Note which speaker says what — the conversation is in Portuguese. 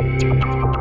Speaker 1: Música